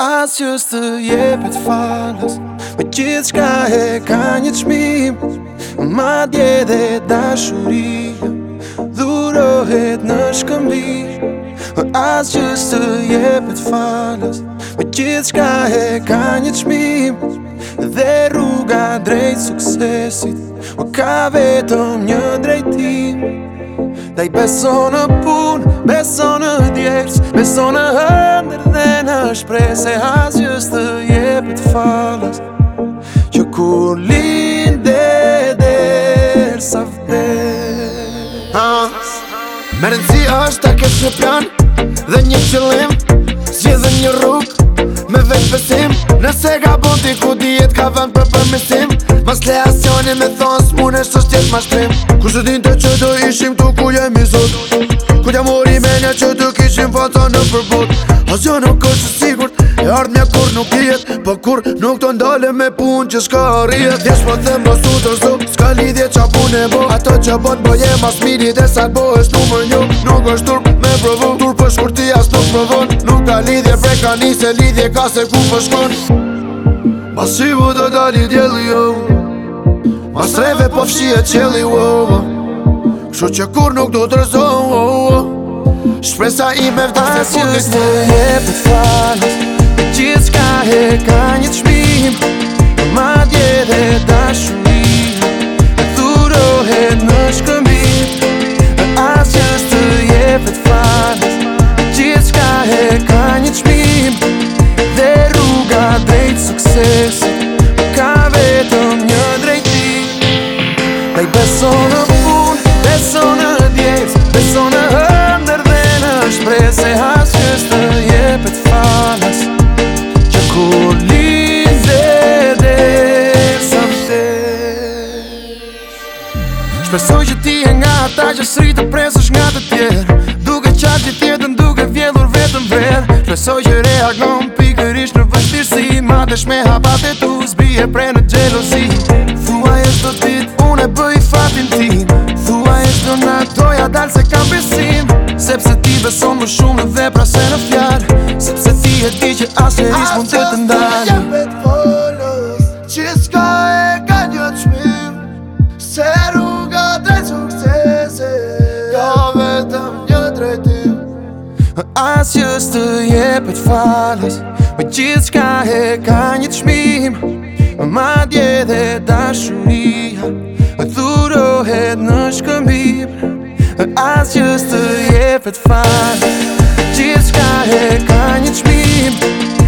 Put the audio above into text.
As just të jepit falës Me qitë shka e ka një të shmim Ma madje dhe dashurija Dhurohet në shkëmbi As qës të jepit falës Me qitë shka e ka një të me Dhe rruga drejt suksesit O ka vetëm një drejtim Da i beso në pun, beso në djerës Beso në hëndër dhe në shprej Se as gjës të jepit falas Që kur linë dhe dherë sa vde Më rëndësi është ta kesh një plan Dhe një qëllim dhe një rrug Me vetë pesim Nëse ka bëndi t'i ku dijet ka vënd për përmisim Tani me thonë s'pune së shtjetë ma shprim Ku se din të që të ishim të ku jemi zot Ku t'ja mori menja që të kishim fata në përbot As jo nuk është sigur E ardhë mja kur nuk jet Po kur nuk të ndale me pun që s'ka arrije Djesh po them do po su të S'ka lidhje qa e bo Ato që bon bo po jem as miri Dhe sa t'bo është numër një Nuk është turp me provo Turp për kur ti as nuk provon Nuk ka lidhje pre ka nise Lidhje ka se ku po shkon Masivu do dali djeli jo Ma sreve po fshi e qeli wo, wo. Kështu që kur nuk do të rëzo Shpresa i me vdajnë Kështu që kur nuk do të rëzo të rëzo Ma i besonë në punë, beso në djecë Beso në hëndër dhe në shprejtë Se hasë që së të jepet fanës Që kur lize dhe sa vdes Shpesoj që ti e nga ata që sri të presë nga të tjerë Duke qatë që tjetën në duke vjellur vetën verë Shpesoj që reagonë pikërish në vështirësi Ma të hapate tu zbi e prej në gjelosi Fuaj e të e bëj fatin tim Thua e shkën në aktoj dalë se kam besim Sepse ti beson më shumë dhe pra se në fjarë Sepse ti e ti që asë e ishë mund të të ndalë Asë të Që e ka një të shmim Se rruga drejtë sukcese Ka vetëm një drejtim Asë që s'të jam falës Me gjithë shka e ka një të shmim Ma dje dhe dashur është këmbip Në asë gjësë të jepet fanë Gjithë e ka një qmim Gjithë shka e ka një qmim